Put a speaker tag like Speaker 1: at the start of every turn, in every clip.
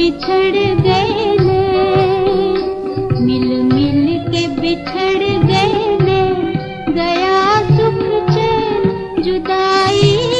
Speaker 1: बिछड़ गए मिल मिल के बिछड़ बिडे गया सुख जुदाई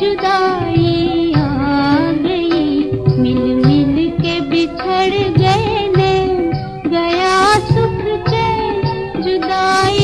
Speaker 1: जुदाई आ गई। मिल मिल के बिछड़ गए ने। गया सुख के जुदाई